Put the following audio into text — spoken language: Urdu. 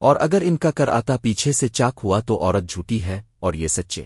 اور اگر ان کا کر آتا پیچھے سے چاک ہوا تو عورت جھوٹی ہے اور یہ سچے۔